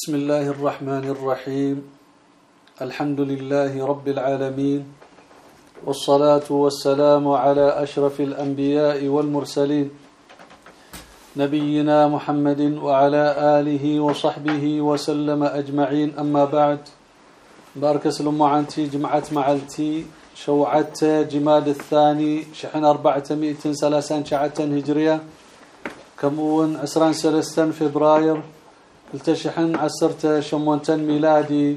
بسم الله الرحمن الرحيم. الحمد لله رب العالمين. والصلاة والسلام على أشرف الأنبياء والمرسلين. نبينا محمد وعلى آله وصحبه وسلم أجمعين. أما بعد بارك سلم عنتي جمعة معلتي شوعت جماد الثاني شحن أربعة مئة سلاسان شعة هجرية. كمون عسران سلستان فبراير التشحن عسرت شمونتن ميلادي.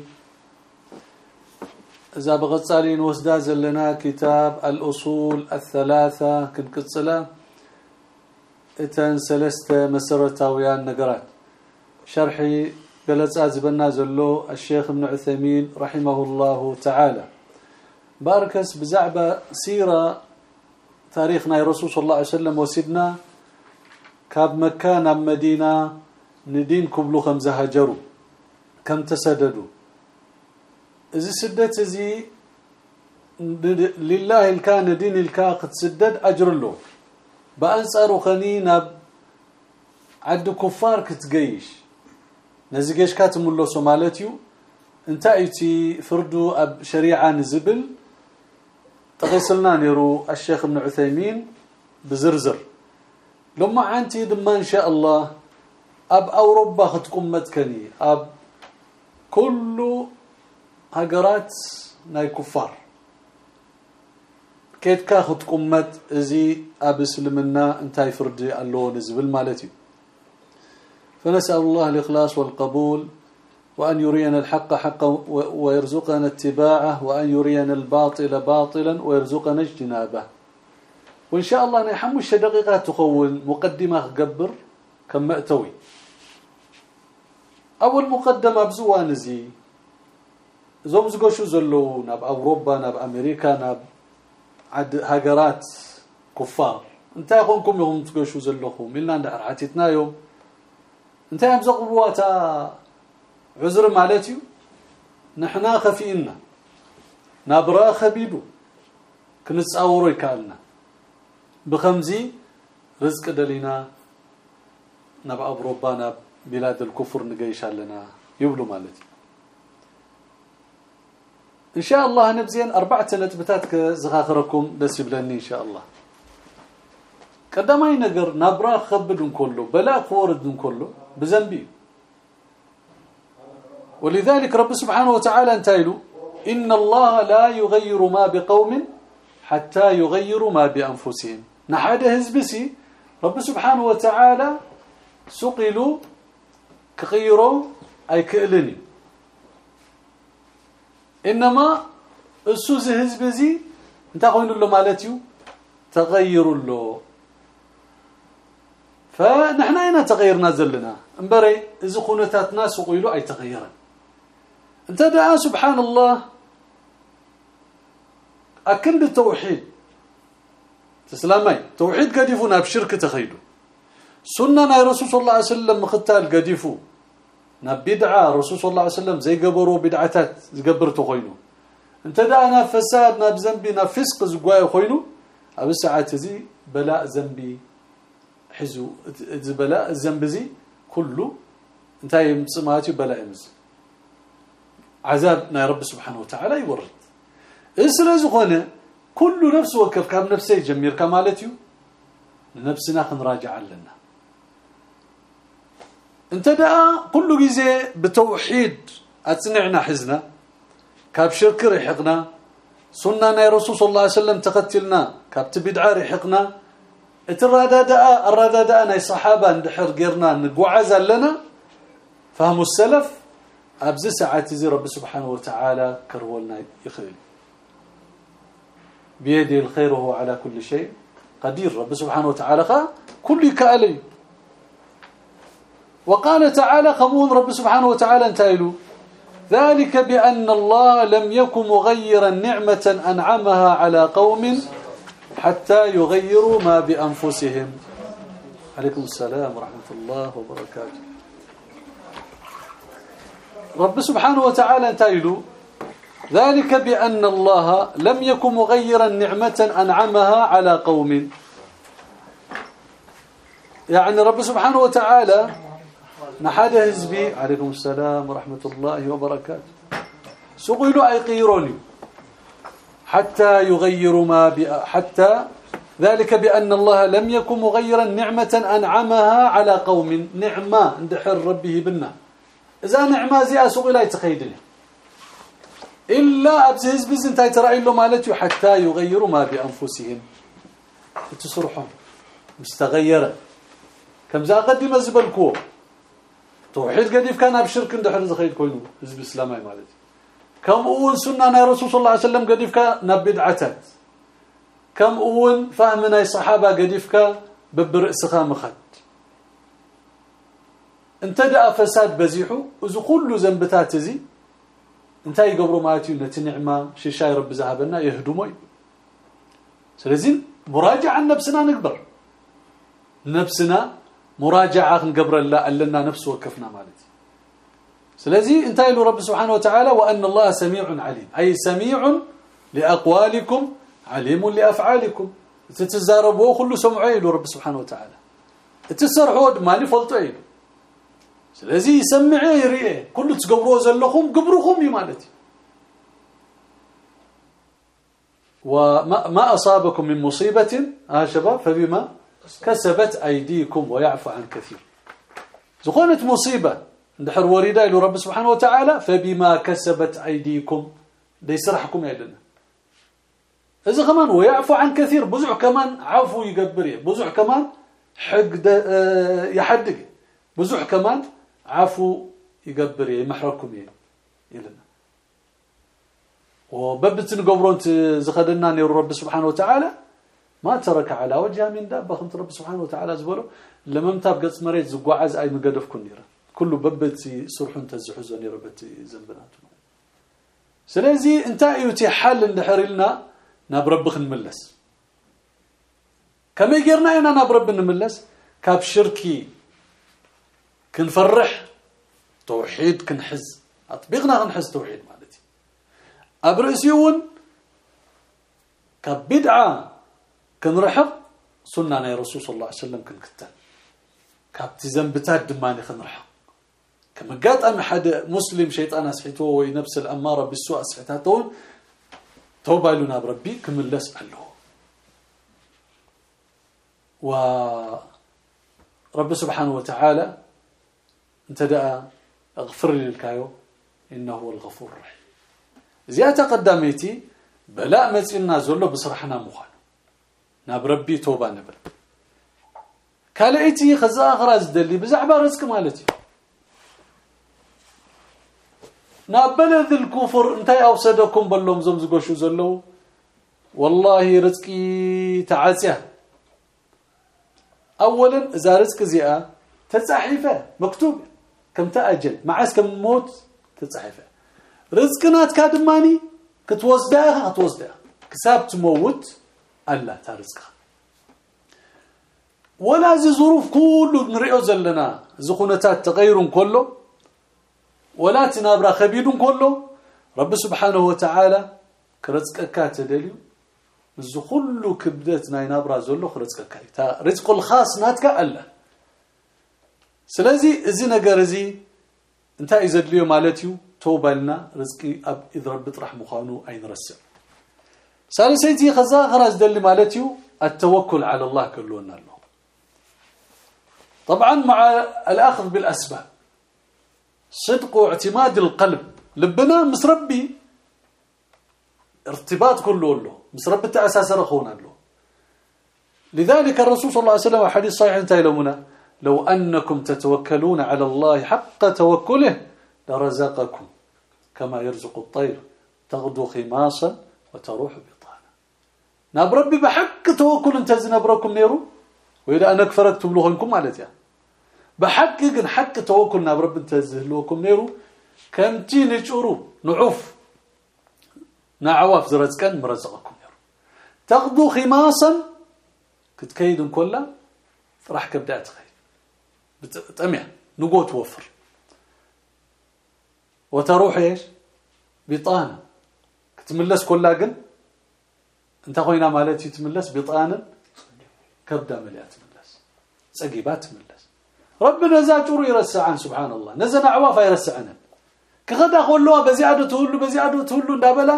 إذا بغتصالين وسداز لنا كتاب الأصول الثلاثة كنقصله إتن سلسته مسرتاويان نقرات. شرحي قلصا زبنا زلو الشيخ ابن عثيمين رحمه الله تعالى. باركس بزعبه سيرة تاريخنا الرسول صلى الله عليه وسلم وسيدنا. كاب مكان مدينة. ندين كبلو خمزه هاجروا كم تسددوا اذا سدت زي لله الكان دين الكا قد سدد اجر له بانصارو خنينا عد كفار كتجيش نزجيش كاتملو سومالتيو انت ايتي فردو اب شريعه نزبل تغسلنا نيرو الشيخ ابن عثيمين بزرزر لما عنتي دما ان شاء الله أب أوروبا ختقمت كني أب كل هاجرات ناي كفار. كيتكا ختقمت ازي أب إسلمنا انتاي فردي الله نزبل مالتي فنسأل الله الإخلاص والقبول وأن يرينا الحق حقا ويرزقنا اتباعه وأن يرينا الباطل باطلا ويرزقنا اجتنابه. وإن شاء الله نحمش دقيقة تخول مقدمة قبر كم مأتوي. أول مقدمة بزوان زي. زوم زغشو زلو ناب أوروبا ناب أمريكا ناب عد هاجرات كفار. انت يخونكم يوم تغشو زلوكم ملنا ندحر عتيتنا يوم. انت زقبواتا عذر مالتي نحنا خفينا. نبرا خبيدو كنصاورو يكالنا. بخمزي رزق دلينا. نب أوروبا نب بلاد الكفر نجيشالنا يبلو مالتي. إن شاء الله نبزين اربعه نتبتات كزخاخركم دس يبلني إن شاء الله. قدامي نجر نبرا خبدن كله بلا خوردن كله بذنبي ولذلك رب سبحانه وتعالى انتايلو إن الله لا يغير ما بقوم حتى يغيروا ما بأنفسهم. نحد هزبسي رب سبحانه وتعالى سقلوا كغيروا أي كألني. إنما السوز هزبزي انت قوين له مالتيو تغير له فنحن أين تغيرنا زلنا؟ انبري إذا خونتاتنا سقيلوا أي تغيرا أنت دعا سبحان الله أكل التوحيد تسلامي. توحيد قديفونا بشرك تخيدو سنة رسول صلى الله عليه وسلم مختال قديفو. نبدعه رسول صلى الله عليه وسلم زي قبروا بدعتات قبرتو خوينو انت دعنا فساد ناب ذنبي ناب فسق زقواي خوينو. أبو ساعات زي بلاء ذنبي حزو بلاء الذنب زي كله. انتهي مصماتي بلاء مز عذاب نا رب سبحانه وتعالى يورد. اسلا زغونه كل نفس وكف كم نفسي جمير كمالتيو. لنفسنا خنراجع لنا. انت دا كل جزء بتوحيد اتصنعنا حزنا كاب شرك رحقنا سنة رسول صلى الله عليه وسلم تقتلنا كاب تبدع رحقنا الرداداء الرداداء ناي صحابه ندحر غيرنا نقعز لنا فهم السلف ابز ساعات زي رب سبحانه وتعالى كرولنا يخيل بيده الخير وهو على كل شيء قدير رب سبحانه وتعالى كل كالي وقال تعالى خمون رب سبحانه وتعالى انتايلو ذلك بأن الله لم يكن مغيرا نعمة أنعمها على قوم حتى يغيروا ما بأنفسهم. عليكم السلام ورحمة الله وبركاته. رب سبحانه وتعالى انتايلو ذلك بأن الله لم يكن مغيرا نعمة أنعمها على قوم. يعني رب سبحانه وتعالى نحد حزبي عليكم السلام ورحمة الله وبركاته. سقيلوا أي قيروني. حتى يغيروا ما حتى ذلك بأن الله لم يكن مغيرا نعمة أنعمها على قوم. نعمة اندحر ربه بنا إذا نعمة زي أسوق لا يتخيدني إلا أبز هزب انتي ترى له مالتي حتى يغيروا ما بأنفسهم. تصرحهم مستغيرة. كم ذا قدم زبلكو توحيد قديف كان بشرك اندحر زخيد كوينو هزب إسلامي مالتي. كم أول سنة ناي رسول صلى الله عليه وسلم قديف كان نبدعتات كم أول فهمنا الصحابة قديف كان ببرئسخا مخد انت دا فساد بزيحو وذو كل ذنبتات زي. انت يقبروا مالتي نتي نعمة شيشاي رب ذهبنا يهدموا سلازين مراجعة نفسنا نكبر. نفسنا مراجعة نقبر الله لنا نفس وكفنا مالتي سلازي انت له رب سبحانه وتعالى وأن الله سميع عليم. أي سميع لأقوالكم عليم لأفعالكم. تتزاربوا كل سمعوا له رب سبحانه وتعالى. تسرحوا ماني فلطوا سلازي يسمعه يريه كل تقبروا زلكم قبركم مالتي وما ما أصابكم من مصيبة؟ ها شباب فبما كسبت أيديكم ويعفو عن كثير. زخونت مصيبة ندحر وريدا إلى رب سبحانه وتعالى فبما كسبت أيديكم ليسرحكم يدنا إذا كمان ويعفو عن كثير بزع كمان عفو يقبر بزع كمان حق آه، يحدق. بزع كمان عفو يقبر يمحركم يلنا وببت نقبرون زخدنا نير رب سبحانه وتعالى ما ترك على وجه من دابة خمت رب سبحانه وتعالى زبره لما متاب قص مريت زقعز أي مقدفكم نيره كله ببت سرحون تزحزون يربت ذنبناتهم سلازي انت ايوتي حل اندحر لنا نبربخ نملس. كما يجرنا إنا نبرب نملس؟ كاب شركي كنفرح توحيد كنحز. اطبقنا غنحز توحيد مالتي. ابرسيون كبدعه كنرحق سنه نبي رسول صلى الله عليه وسلم كنكتل كابتي ذنبتات دماني كنرحق كما قاطم حد مسلم شيطان اسحته وي نفس الاماره بالسوء اسحته توبه لنا بربي كملس له و رب سبحانه وتعالى انت دا اغفر لي الكايو انه هو الغفور الرحيم زياده قداميتي بلاء مصينا زلو بصرحنا مخان ناب ربي توبه نبل كالعيتي خزا غراز دلي بزعبا رزق مالتي نابلذ الكفر انتي اوسدكم بلوم زمزغوشو زلو والله رزقي تعاسيه اولا اذا رزق زياء تصحيفه مكتوب كم تأجل معاس كم موت تتصحفه رزقنا تكادماني كتوزدها كتوزدها كساب تموت الله ترزقها ولا زي ظروف كله نريو زلنا. زخونتات تغير كله. ولا تنابرا خبيد كله. رب سبحانه وتعالى كرزقك تدليو. زخلو كبدت ناي نابرا زلو خرزقك. تا رزق الخاص ناتك الله سلازي إزي نجر إزي انتا اذا اليوم مالتيو. توبلنا رزقي أب إذ رب طرح مخانو أين رسل. ثالثيتي خزا خرج دل مالتيو التوكل على الله كلنا له طبعا مع الأخذ بالأسباب. صدق واعتماد القلب. لبنا مسربي ارتباط كله له. مسربته أساس رخونا له. لذلك الرسول صلى الله عليه وسلم حديث صحيح انتهى لمنا لو أنكم تتوكلون على الله حق توكله لرزقكم كما يرزق الطير. تغدو خماصا وتروح ناب ربي بحق توكل انت زنبركم نيرو؟ وإذا أنا كفرت لكم مالتي بحق كن حق توكل ناب ربي انت زهلوكم نيرو؟ كمتي نجرو نعوف. نعواف زرزقن مرزقكم نيرو. تغدو خماصا؟ كتكيدن كلها راح كبدات خير بتطمع نقوت توفر وتروح إيش؟ بطانة. كتملس كلها قن؟ انت خوينا مالتي تملس بطانه كبدا مليات تملس صقيبات تملس ربنا زاجرو يرسعن سبحان الله نزنا عواف يرسعنا كغدا خلوها بزياده تقول بزياده تقول دابلا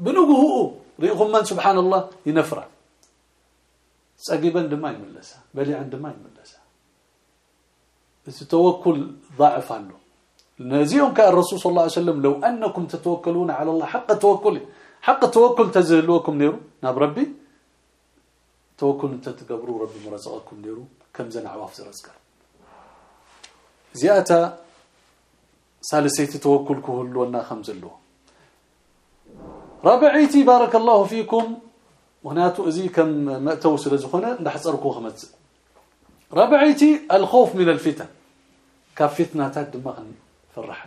بنوغه ريخم من سبحان الله ينفرع صقيبا دما يملسها بلي عند ما يملسها التوكل ضعف عنه نزيهم كان الرسول صلى الله عليه وسلم لو انكم تتوكلون على الله حق توكله حق توكل تزهلوكم نيرو؟ ناب ربي. توكل انت تقبروا ربي مرزقكم نيرو. كم زن عواف زرزقر زياتا سالسيت توكل كهلونا خمزلو رابعيتي بارك الله فيكم. وهناتو أزي كم مأتو سلزخونه نحصركو خمس. رابعيتي الخوف من الفتن. كفتناتات دماغ فرح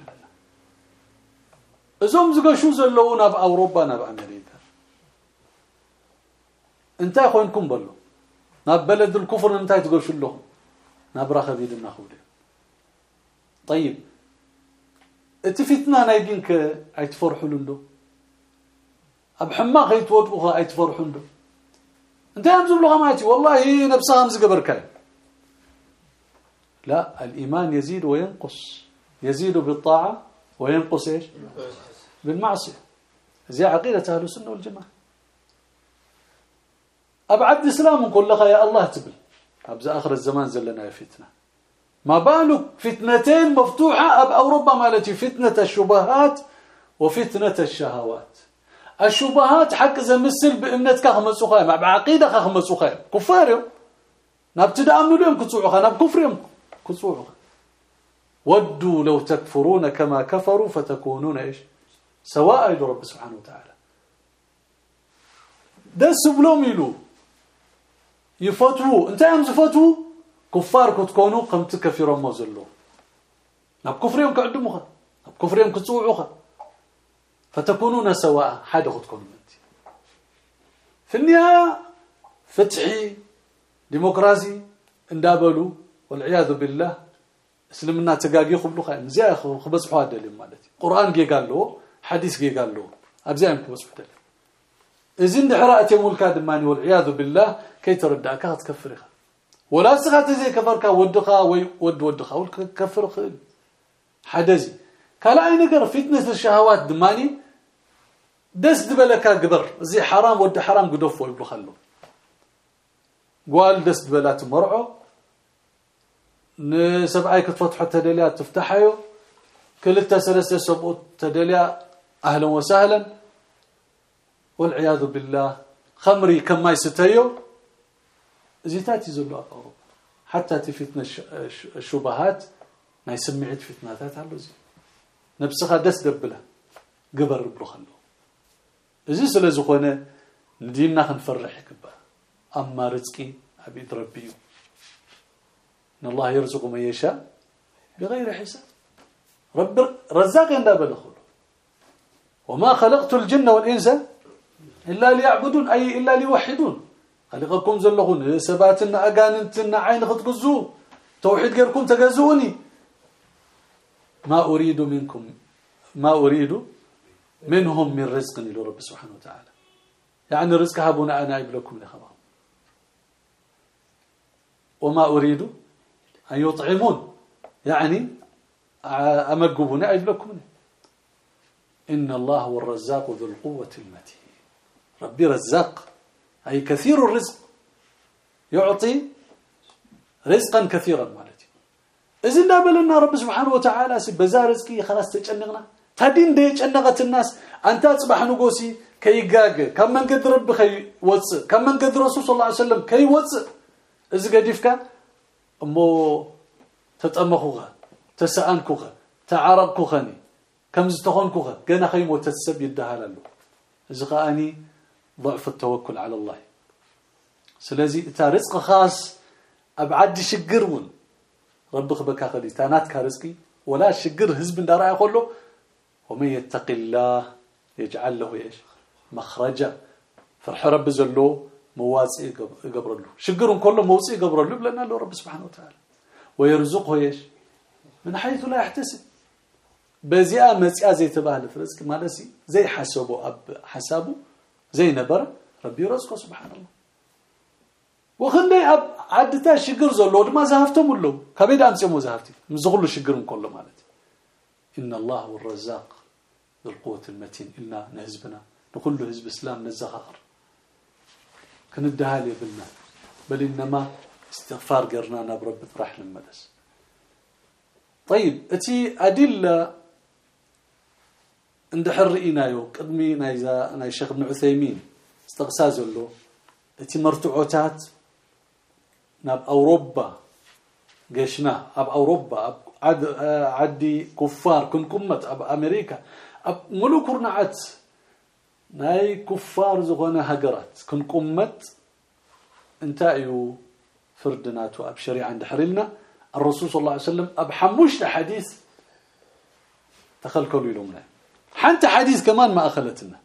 لنا ازوم زغشو زلونا باوروبا نا بامريكا انت خوينكم بلو ناب بلد الكفر انت تغشو لهم نابرا خبيدنا خوده طيب اتفتنا نايدينك اي تفرحوا له اب حماق يتوضوا اي تفرحوا له انت امزم لغه ماتي والله نفسها امز قبركاي لا الايمان يزيد وينقص يزيد بالطاعه وينقص إيش بالمعصية. زي عقيدة أهل السنة والجماعة. ابعد الاسلام نقول لك يا الله تبل. ابز آخر الزمان زلنا يا فتنة. ما بالك فتنتين مفتوحة؟ أب اوروبا مالتي فتنة الشبهات وفتنة الشهوات. الشبهات حق زمسل بامنتك خمسو خايم بعقيده خمسو خايم كفار نبتدامنوا لهم كتصوعوا ناب كفرهم كتصوعوا ودوا لو تكفرون كما كفروا فتكونون إيش؟ سواء إلى رب سبحانه وتعالى. دس بلوم يلو يفتوا أنت يوم زفتوا كفار كتكونوا قمت كفروا ما زلوا ناب كفرهم كعدموا ناب كفرهم كتصوعوا فتكونون سواء. حدا خدكم أنت. في النهاية فتحي ديمقراطي اندابلو والعياذ بالله اسلمنا تقاقي خبلو خاين زي خبصحوا هذا مالتي. قرآن جي قال له حديث جي قال له ابزايم كبصحوا دل اذن حراءه ملكا دماني والعياذ بالله كي تردعك تكفرها ولا سخات زي كفرك ودخا وي ود ودخا كفر خيل حدزي. كلا أي نجر فتنة الشهوات دماني؟ دس دبلك قبر. زي حرام ود حرام قدوف ويبلو قال دس دبلات مرعو نسبعي كتفتحوا تدليا تفتحيو. كلتا سلسة سبوت تدليا أهلا وسهلا. والعياذ بالله. خمري كما يستيو زيتات يزلوا اوروبا حتى تفتنا الشبهات ما يسمعت فتناتات على زي نفسها دس دبلة. قبر بلو خلو إذا سلازخونه ندينا خنفرح كبا أما رزقي عبيد ربي إن الله يرزق من يشاء بغير حساب. رب رزاق عند بلخل وما خلقت الجن والإنس إلا ليعبدون أي إلا ليوحدون. خلقكم زلغون سباتنا اغاننتنا عين خطقزو توحيد غيركم تغزوني. ما أريد منكم ما أريد منهم من رزق إلى رب سبحانه وتعالى. يعني رزق هبونا أنا لكم لخبا وما أريد أن يطعمون. يعني امقبون لكم إن الله هو الرزاق ذو القوة المتين. ربي رزاق. أي كثير الرزق. يعطي رزقا كثيرا مالتي. اذن دابلنا رب سبحانه وتعالى بزا رزقي خلاص تጨنقنا تدين دي يጨنقت الناس. أنت أصبح نغوسي كيغاغ كم من قد رب خي وص كم من قد رسول صلى الله عليه وسلم كي وص إذ قديفك أمو تطمخوها تسانكوها تعربكوخني كم زتخونكوها كنا خيمو تتسب يدهالالو اذ قاني ضعف التوكل على الله. سلازي تا رزق خاص ابعد شجرون ربك بك خدي. تانات كرزقي ولا شجر حزب دارا يقولوا ومن يتق الله يجعل له إيش؟ مخرجا. فرح رب زلو يقبر له شجرون كله موسي يقبر له لنا له رب سبحانه وتعالى. ويرزقه إيش؟ من حيث لا يحتسب. بزيا مسيا زي حسبه اب حسابه زي نبر ربي رزقه سبحان الله وخندي اب عدتا شجر زلو ما زهفتم له كبيد امسمو زهفتي مزغلو شجر كله مالتي ان الله هو الرزاق ذو القوه المتين الا نهزبنا نقول له حزب اسلام نزخر كندها لي بالنا بل انما استغفار قرنا نبرب فرح المدس طيب اتي ادله اندحر رئينايو قدمي نايزا ناي شيخ ابن عثيمين. استقساز له. إتي مرتعوتات ناب أوروبا جيشنا أب أوروبا أب عد عدي كفار كن كمت أب أمريكا أب ملوك رنعت ناي كفار زغونة هجرات كن كمت انتايو فردناتو أب شريعة عند حرلنا الرسول صلى الله عليه وسلم أب حموش حديث تخلكوا لهم حتى حديث كمان ما اخلتنا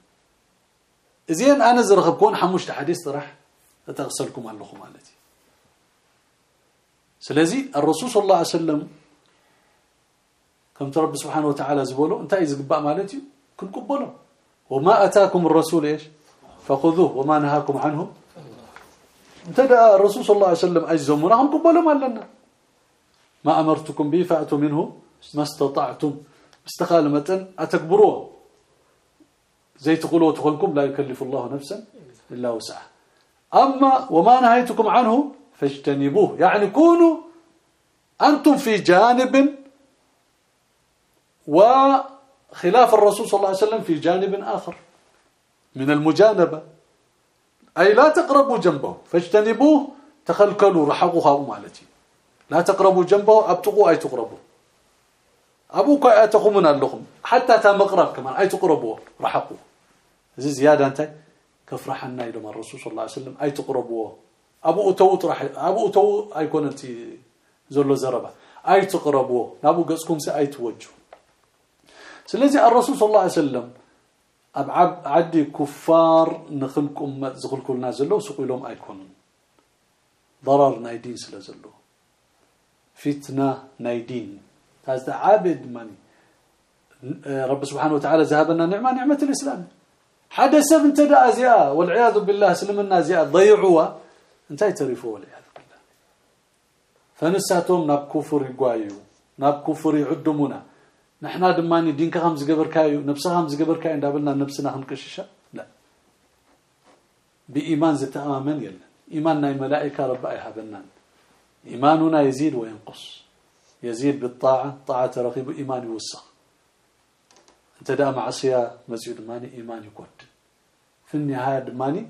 زين أنا زرغبكون حموش حديث راح تغسلكم الله مالتي سلازي الرسول صلى الله عليه وسلم كم رب سبحانه وتعالى زبولو انت يزقبا مالتي كن قبلوا وما اتاكم الرسول إيش فخذوه وما نهاكم عنه انتدى الرسول صلى الله عليه وسلم اجزمونا هم قبلوا مالنا ما امرتكم به فاتوا منه ما استطعتم استقال متن اتكبروه زي تقولوا تقولكم لا يكلف الله نفسا إلا وسعها. أما وما نهيتكم عنه فاجتنبوه. يعني كونوا أنتم في جانب وخلاف الرسول صلى الله عليه وسلم في جانب آخر من المجانبة. أي لا تقربوا جنبه. فاجتنبوه تخلكلوا رحقوا مالتي لا تقربوا جنبه ابتقوا أي تقربوا. أبوك أتقوا من اللهم حتى تمقرب كمان. أي تقربوا؟ رحقوا. زي زيادة أنت؟ كفرحنا إلى الرسول صلى الله عليه وسلم. أي تقربوا؟ أبو تو طرح أبو تو ايكون انت زلو زربة. أي تقربوا؟ ابو قصكم سي اي توجه سلازي الرسول صلى الله عليه وسلم. ابعد عدي كفار نخلكم زخلكم لنا زلو سقوا لهم ايكون ضرر نايدين سلازلو فتنة نايدين. هذا عابد من؟ رب سبحانه وتعالى ذهبنا نعمة نعمة الإسلام. حدث انت ازياء والعياذ بالله سلمنا ازياء ضيعوا. انتي تعرفوا والعياذ بالله. فنساتهم ناب كفر يغايو ناب كفر يعدمونا نحنا دماني دينك خمس جبركايو نفسها خمس جبركاي اندابلنا نفسنا خنقششا لا بايمان زتامن يلا ايماننا الملائكه رب يحبنا ايماننا يزيد وينقص يزيد بالطاعة طاعة رقيب إيمان يوسخ أنت دا معصية مسجد ماني إيمان يكون في النهاية دماني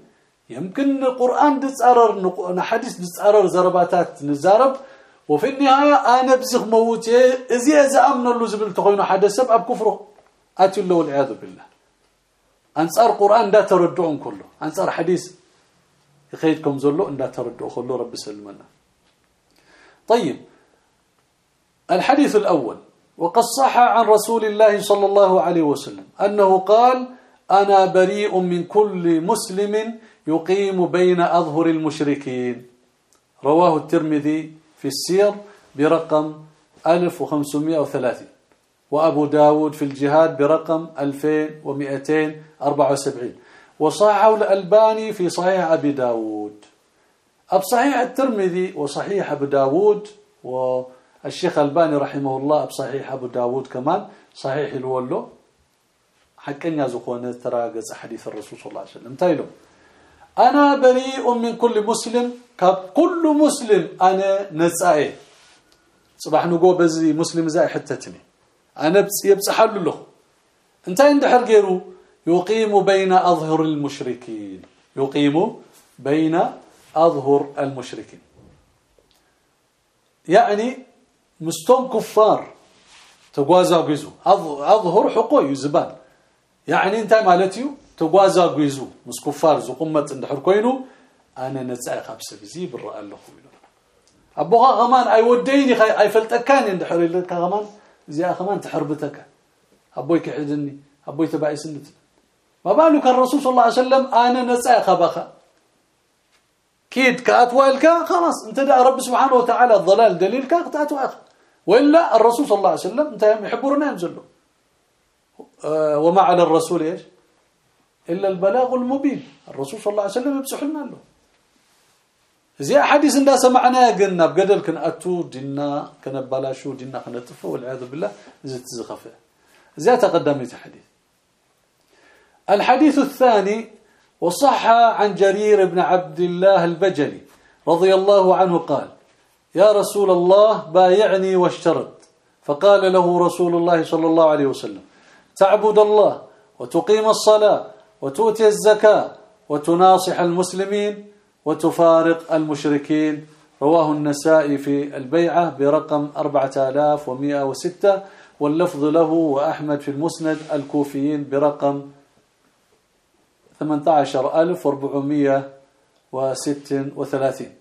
يمكن القرآن تتصرر حديث تتصرر زرباتات نزارب وفي النهاية أنا بزغ موتي إذا إذا أمن له زبل تخوينه حدث سبب كفره أتي الله والعياذ بالله. أنصار قرآن دا تردعون كله. أنصار حديث يخيدكم زلو أن دا تردعوا. كله رب سلمنا طيب. الحديث الأول وقد صح عن رسول الله صلى الله عليه وسلم أنه قال أنا بريء من كل مسلم يقيم بين أظهر المشركين. رواه الترمذي في السير برقم 1530 وأبو داود في الجهاد برقم 2274 وصححه الألباني في صحيح أبي داود. أب صحيح الترمذي وصحيح أبو داود والشيخ ألباني رحمه الله أب صحيح أبو داود كمان صحيح الولو. حقا زقونه ترى حديث الرسول صلى الله عليه وسلم. تايلو أنا بريء من كل مسلم كل مسلم أنا نصائي صباح نقول بزي مسلم زي حتتني. أنا يبصحل له. أنت اندحر غيره. يقيم بين أظهر المشركين. يقيم بين أظهر المشركين. يعني مستوم كفار تقوازا بيزو أظهر حقوق يزبان. يعني أنت مالتيو تغوازا غيزو مسكفار زقمت اندحر كوينو أنا نصاي خبس بزي برا الله ابوها غمان أي وديني أي فلتكان اندحر لك غمان. زي غمان تحربتك. أبوي كحدني أبوي تبعي سنت ما بالك الرسول صلى الله عليه وسلم أنا نصاي خبخه كيد كاتوالك خلاص. انت دا رب سبحانه وتعالى الضلال دليلك قطعته وإلا الرسول صلى الله عليه وسلم أنت يحبرنا ينزلوا أه وما على الرسول إيش؟ إلا البلاغ المبين. الرسول صلى الله عليه وسلم يمسح لنا له. زي حديث اندا سمعنا قلنا بقدل كنأتو دينا كنبالاشو دينا كنطفو والعياذ بالله زي تزخفه زي تقدمت الحديث. الحديث الثاني وصح عن جرير بن عبد الله البجلي رضي الله عنه قال يا رسول الله بايعني واشترط. فقال له رسول الله صلى الله عليه وسلم تعبد الله وتقيم الصلاة وتؤتي الزكاة وتناصح المسلمين وتفارق المشركين. رواه النسائي في البيعة برقم 4106 واللفظ له وأحمد في المسند الكوفيين برقم 18436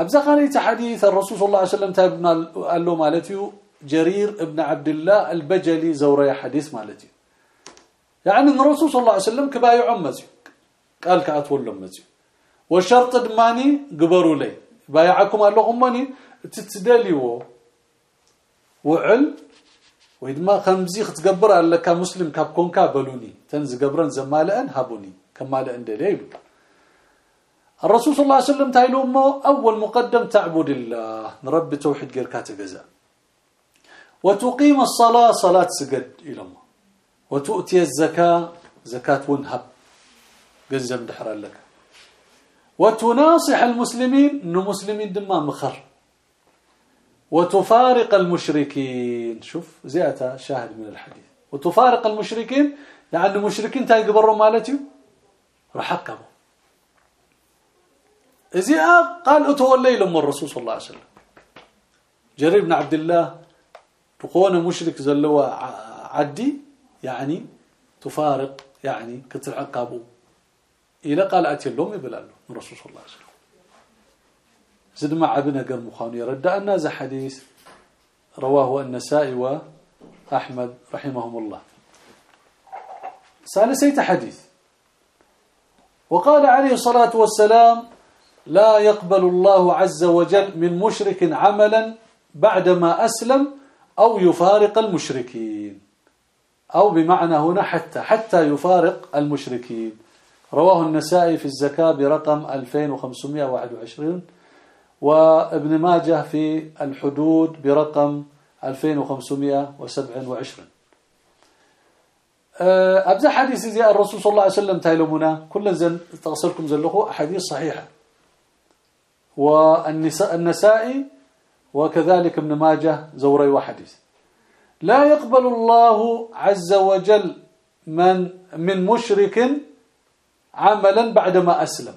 أبزا قاليت حديث الرسول صلى الله عليه وسلم تابنا قال له مالتي جرير ابن عبد الله البجلي زوري حديث مالتي يعني الرسول صلى الله عليه وسلم كبايع مزي قال كأتول مزي والشرط دماني قبروا لي. بايعكم قال لهم ماني تتدليو. وعل ويدما خمزي ختقبر على كمسلم كابكونكا بلوني تنز قبرن زمالئن هابوني. كمالئن دليلو. الرسول صلى الله عليه وسلم تايلو أول مقدم تعبد الله. نربي توحيد غير كاتجزا وتقيم الصلاة صلاة سجد إلى الله وتؤتي الزكاة زكاة ونهب جزم دحر لك. وتناصح المسلمين إنه مسلمين دما مخر. وتفارق المشركين. شوف زيادة شاهد من الحديث. وتفارق المشركين يعني المشركين تاي قبروا مالتي رحقبوا ازيا قال اتولي لهم الرسول صلى الله عليه وسلم جرير بن عبد الله تكون مشرك زلوا عدي يعني تفارق يعني كتعقبوا إلى قال اتي لهم يبلالو الرسول صلى الله عليه وسلم زد مع ابن قال مخان يرد ان ذا حديث رواه النسائي واحمد رحمهم الله ثالثي حديث وقال عليه الصلاه والسلام لا يقبل الله عز وجل من مشرك عملا بعدما أسلم أو يفارق المشركين. أو بمعنى هنا حتى حتى يفارق المشركين. رواه النسائي في الزكاة برقم 2521 وابن ماجه في الحدود برقم 2527 ابزا حديث زي الرسول صلى الله عليه وسلم تايلمنا كل زن تغسلكم زلخو أحاديث صحيحة. والنساء وكذلك ابن ماجه زوري وحديث لا يقبل الله عز وجل من من مشرك عملا بعدما أسلم.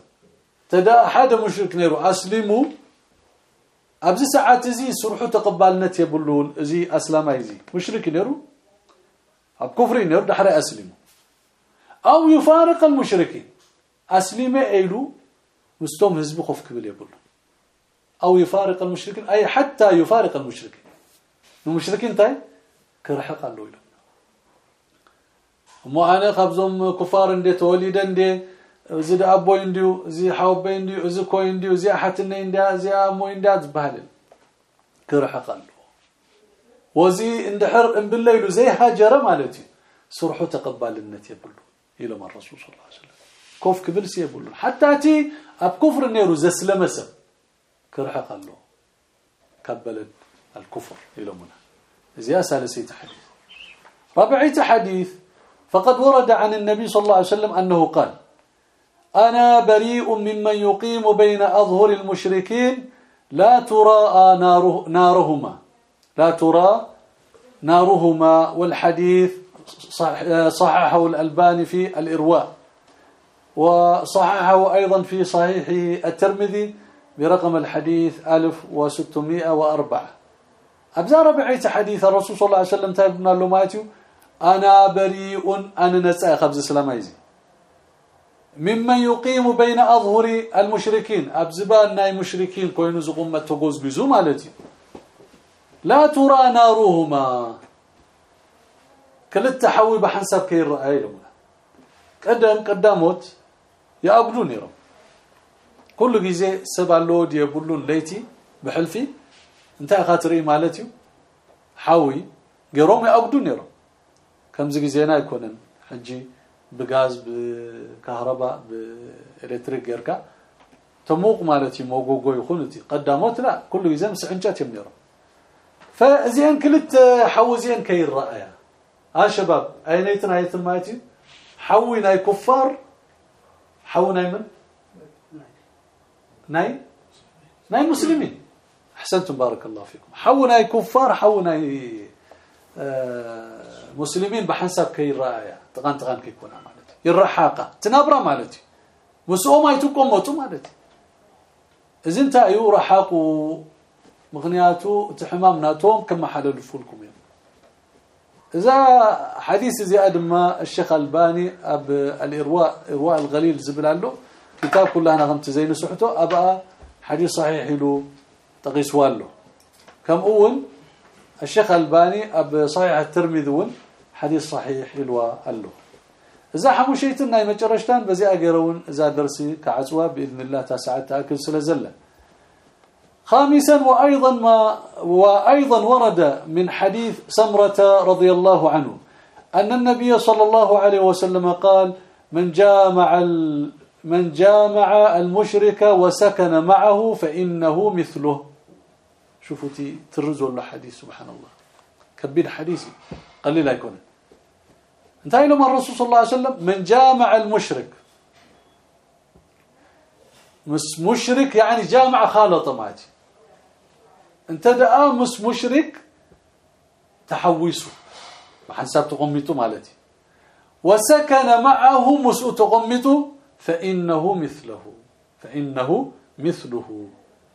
تدا أحد مشرك نيرو أسلموا. ابز ساعات زي سرحو تقبلنت يبلون زي أسلام زي مشرك نيرو؟ أب كفر نيرو دحر اسلموا أو يفارق المشركين. اسلم ايلو مستوم حزب خوف كبل يبلون. أو يفارق المشركين أي حتى يفارق المشركين. المشركين تاي كرحق الله له مو أنا خبزهم كفار اندي توليد اندي زي أبو انديو زي حوب انديو زي كو انديو زي حتنا انديا زي أمو انديا زبال كرحق الله وزي اندحر ان بالليل زي هاجر مالتي. سرحو تقبلنت يبلو. إلى الرسول صلى الله عليه وسلم. كوف كبل سيبلو حتى تي أب كفر نيرو زسلمسه كرحق الله كبلت الكفر إلى منى. زي ثالثي حديث رابعي حديث فقد ورد عن النبي صلى الله عليه وسلم أنه قال أنا بريء ممن يقيم بين أظهر المشركين لا ترى ناره نارهما. لا ترى نارهما. والحديث صححه الألباني في الإرواء. وصححه أيضا في صحيح الترمذي. برقم الحديث 1604 ابزا ربعيت حديث الرسول صلى الله عليه وسلم تابنا له ماتيو. أنا بريء أنا نصا خبز سلامايزي ممن يقيم بين أظهر المشركين. ابزبان ناي مشركين كوينو زقوم تغوز بيزو مالتي. لا ترى نارهما كلت حوي بحسب كير رأي لهم. قدام قداموت يا ابدون يرم كل غيزه سبالو دي يقولون ليتي بحلفي انت خاطري مالتي حاوي غيروم يقدو نيرو كم غيزينا يكونن حجي بغاز بكهرباء بالكتريك غيركا تموق مالتي موغوغو يخونتي قداموت لا كل يزم سعنجات يمنيرو فزين كلت حوزين كي الرأي ها شباب اينيتنا ايتن مايتي حوي ناي كفار حو ناي من ناي ناي مسلمين. أحسنتم بارك الله فيكم. حو ناي كفار حو ناي آه مسلمين بحسب كي الرأي تغان تغان كيكون مالتي. الرحاقه تنابرا مالتي. مسو ما يتقوموا مالتي. اذا انت ايو رحاقو مغنياتو تحمام ناتوم كما حللفوا لكم. إذا حديث زياد ما الشيخ الباني أب الإرواء إرواء الغليل زبلالو. كتاب أنا غمت زين سحته أبا حديث صحيح له تقيس والو كم أول؟ الشيخ الباني أب صحيح الترمذي حديث صحيح له له إذا حموشيتنا يمجرشتان بزي أقرون إذا درسي كعصوا بإذن الله تسعة تأكل سلازله خامسا وأيضا ما وأيضا ورد من حديث سمرة رضي الله عنه أن النبي صلى الله عليه وسلم قال من جامع من جامع المشرك وسكن معه فإنه مثله. شوفوا ترزوا الحديث سبحان الله كبير حديثي قليل يكون انتهى لما الرسول صلى الله عليه وسلم من جامع المشرك. مش مشرك يعني جامع خالط ماتي. انت دعا مس مشرك تحويسه. بحساب تقميته مالتي. وسكن معه مسء تقميته فإنه مثله. فإنه مثله.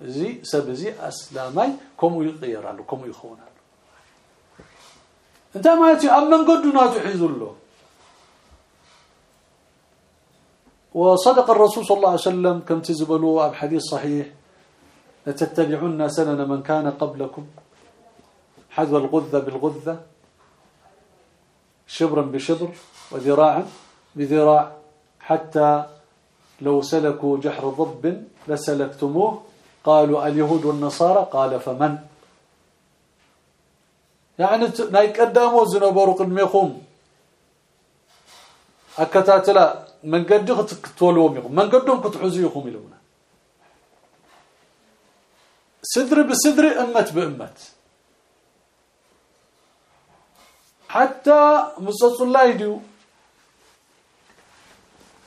زي سبزي اسلامي كم يغير له كم يخون أنت ما تي امن قدنا تحيزوا له وصدق الرسول صلى الله عليه وسلم كم تزبلوا أب حديث صحيح. لتتبعون سنن من كان قبلكم. حذو الغذة بالغذة. شبرا بشبر. وذراعا بذراع. حتى لو سلكوا جحر ضب لسلكتموه. قالوا اليهود والنصارى؟ قال فمن؟ يعني ناي قدامو زنبرو قدميكم اكتاتلا من قد تولوم يقوم من قدهم كتحزيكم يلونا سدر بسدر امت بامت حتى مصص الله يديو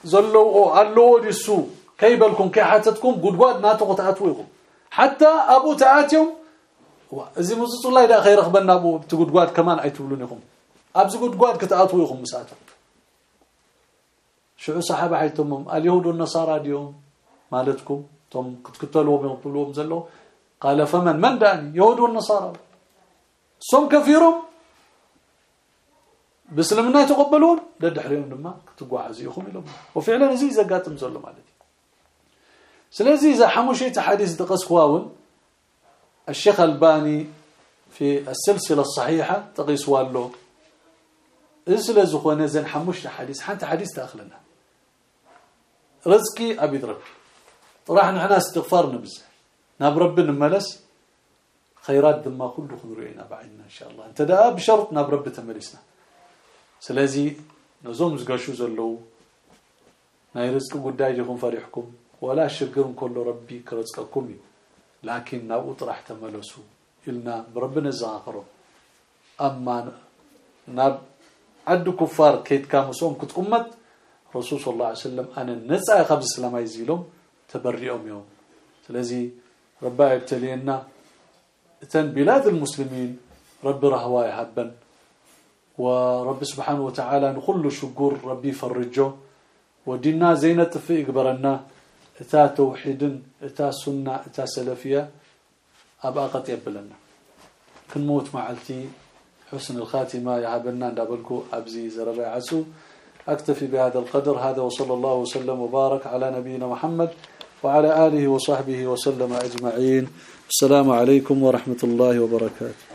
زلو الله ديسو كيبلكم كحاتتكم غدغاد ناتو قطعتويكم حتى ابو تاعتهم اذا مصص الله يدا خير خبنا ابو تغدغاد كمان ايتبلونكم ابز غدغاد كتعتويكم مساتو شو صحابه حيتم اليهود والنصارى اليوم مالتكم تم كتكتلوا بيقولوا زلو قال فمن من داني يهود والنصارى سم كثيرهم بسلمنا يتقبلون ددحريهم دما تغواعزيهم لهم وفعلا زي زقاتم زلو مالتي سلازي اذا حموشيت حديث دقسواون الشيخ الباني في السلسله الصحيحه تقيس والو اسلا زخونه زين حموش حديث حتى حديث تاخلنا رزقي ابي ضرب راح نحن استغفار نبز ناب رب نملس خيرات دما كله خضرينا بعدنا ان شاء الله انت دا بشرط ناب رب تملسنا سلازي نزوم زغاشو زلو ناي رزق ጉዳይ ጀኹም فريحكم ولا شكرن كل ربي كرزقكم لكن ناب طرح تملسوا إلنا بربنا الزاخرو اما ناب عد كفار كيت كامسون كنت امت رسول صلى الله عليه وسلم انا نصا خبز السلام يزيلهم تبرئهم يوم ስለዚህ رب ابتلينا تن بلاد المسلمين رب رهوا يحبن ورب سبحانه وتعالى نقول شكر ربي فرجه ودينا زينة في اكبرنا إتا توحيد إتا سنة إتا سلفية. ابا قد يبلنا. كنموت معلتي حسن الخاتمة. يعبنا ندبلكو أبزي زربا عسو. أكتفي بهذا القدر هذا وصلى الله وسلم وبارك على نبينا محمد وعلى آله وصحبه وسلم أجمعين. السلام عليكم ورحمة الله وبركاته.